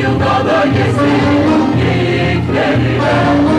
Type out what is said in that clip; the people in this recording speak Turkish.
Yılda da gezdik geyiklerine